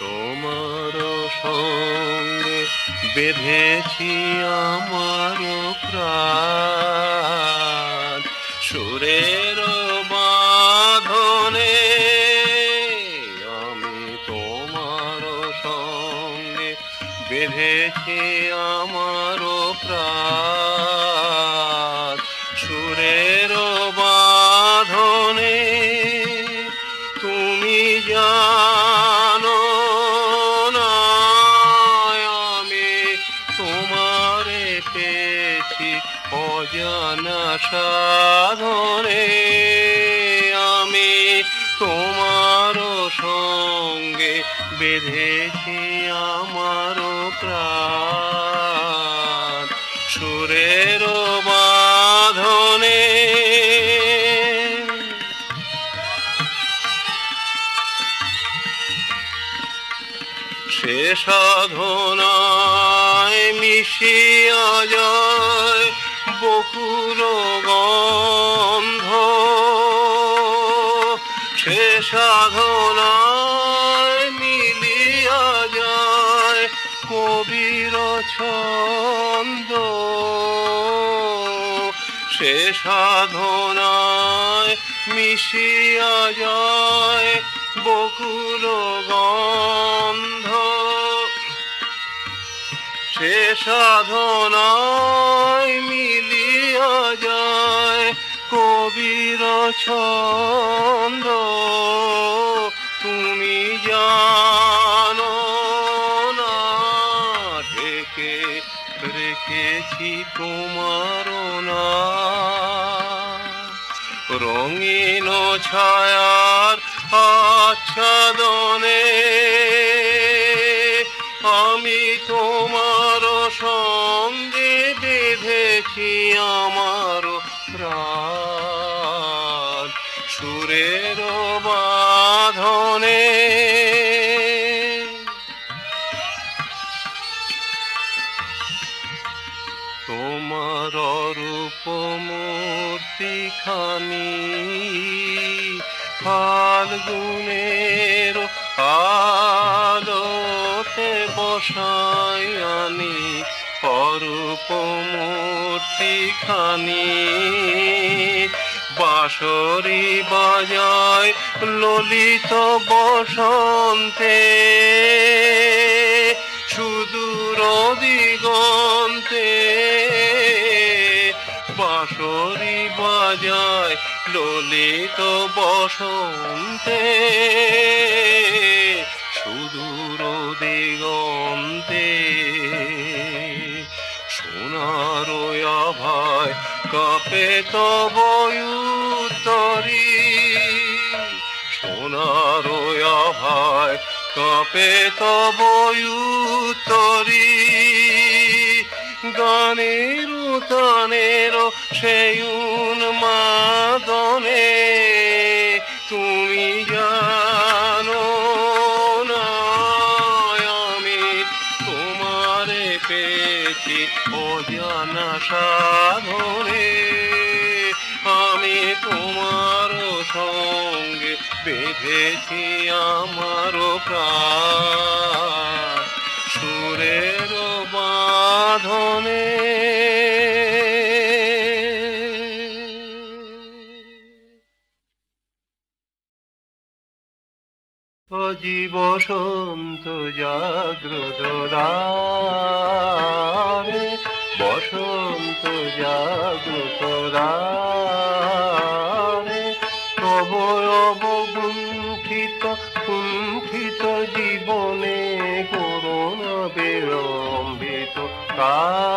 তোমার সঙ্গে বেঁধেছি আমার প্রাণ। সুরের বাঁধনে আমি তোমার সঙ্গে বেঁধেছি আমার প্রাণ। সাধনে আমি তোমার সঙ্গে বেঁধেছি আমার প্রাণ। সুরের বাঁধনে সে সাধনায় মিশিয়া যায়। বকুল গন্ধ সে সাধনায় মিলিয়া যায় কবির ছন্দ। সে সাধনায় মিশিয়া যায় বকুল গন্ধ সে সাধনায় কবির ছন্দ, তুমি জানো না, ঢেকে রেখেছি তোমার না। রঙিন ছায়ার আচ্ছাদনে আমি তোমার সঙ্গে বেঁধেছি আমার প্রাণ। সুরের বাঁধনে তোমার রূপ মূর্তি খানি ফাল্গুনের আলোতে বসাই আনি অরূপ মূর্তি খানি বাঁশরি বাজায় ললিত বসন্তে। সুদূর দিগন্তে বাঁশরি বাজায় ললিত বসন্তে। সুদূর দিগন্তে সোনার আভায় কাপে তব উত্তরি। সোনার আভায় কাপে তব উত্তরি। গানের তানের সেই উন্মাদনে তুমি জানো সাধনে আমি তোমার সঙ্গে বেঁধেছি আমার সুরের বাঁধনে অজি বসন্ত জাগ্রত দ্বারে বসন্ত জাগ্রত দ্বারে তব অবগুণ্ঠিত, কুণ্ঠিত জীবনে করুণা বিলম্বিত কারে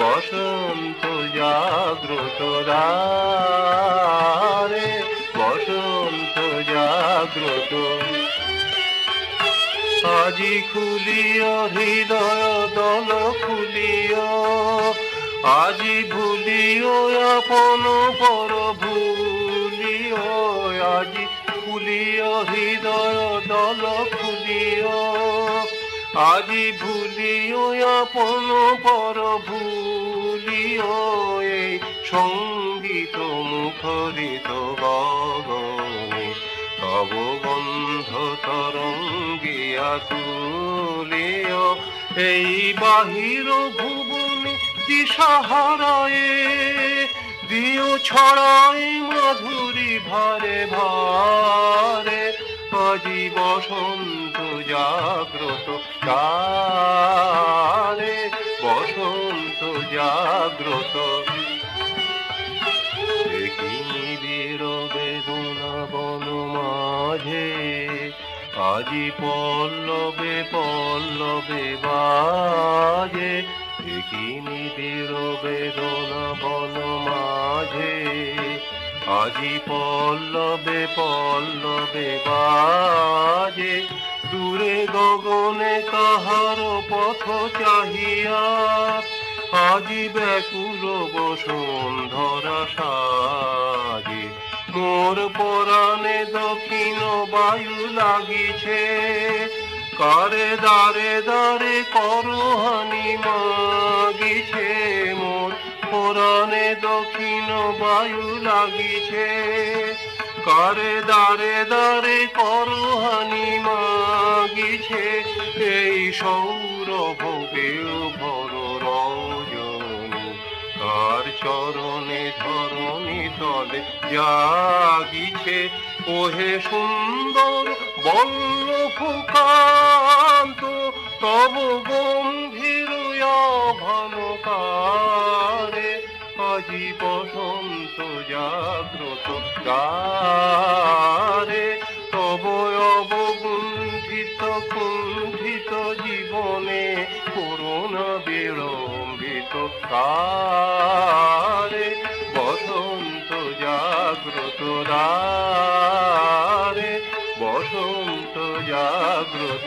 বসন্ত জাগ্রত দ্বারে বসন্ত জাগ্রত আজি খুলিয় হৃদয় দল খুলিয় আজি ভুলিও, আপন পর ভুলিও। আজি খুলিও, হৃদয় দল খুলিও। আজি ভুলিও, আপন পর ভুলিও। এই সংগীত মুখরিত গগনে। তব গন্ধ তরঙ্গিয়া তুলিও এই বাহির ভুবনে দিশাহারায়ে দিও ছড়াই মাধুরী ভারে ভারে, আজি বসন্ত জাগ্রত কারে বসন্ত জাগ্রত মাঝে। আজি পল্লবে পল্লবে বাজে বীর বেদনা বন মাঝে। আজি পল্লবে পল্লবে বাজে, দূরে গগনে কাহার পথ চাহিয়া। আজি ব্যাকুল বসুন্ধরা সাজে। মোর পরাণে দক্ষিণ বায়ু লাগিছে। কারে দারে দারে করহানি মাগিছে। মোর পরাণে দক্ষিণ বায়ু লাগিছে। কারে দারে দারে করহানি মাগিছে। এই সৌরভ ভর রজনী তার চরণে ধরণী তলে জাগিছে, ওহে সুন্দর বল্লভকান্ত, তব গম্ভীর ভানুকারে আজি বসন্ত জাগ্রত গারে তব অবগুণ্ঠিত কুণ্ঠিত জীবনে করোনা বিড়ম্বিত কারে রারে বসন্ত জাগ্রত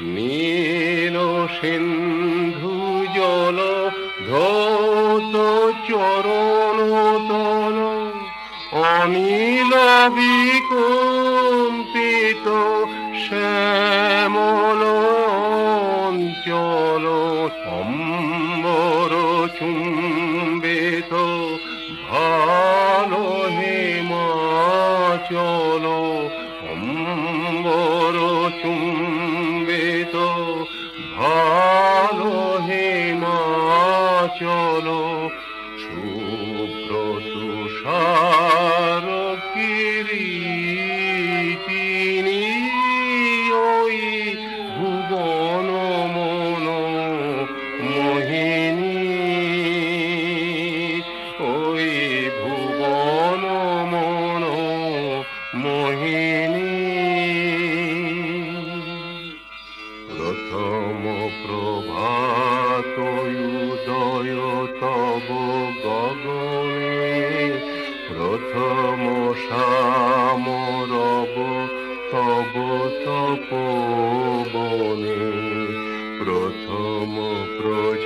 নীল সিন্ধু জল, ধৌত চরণ তল অনিল বিকম্পিত শ্যামল অঞ্চল, অম্বর চুম্বিত ভালো হিমাচল, অম্বর চুম্বিত হিমাচল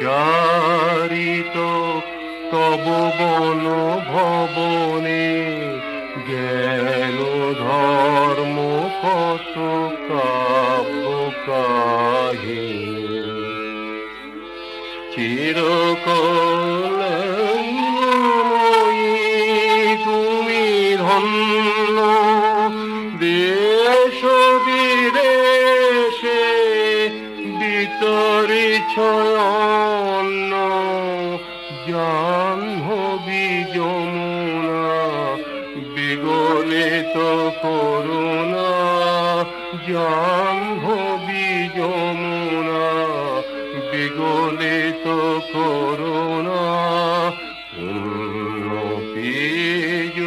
প্রচারিত তব বন ভবনে জ্ঞান ধর্ম কত কাব্য কাহিনী চিরকলঙ্গময়ী করেছ অন্য জাহ্নবী যমুনা বিগলিত করুণা জাহ্নবী যমুনা বিগলিত করুণা অন্য বীজ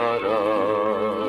Sara.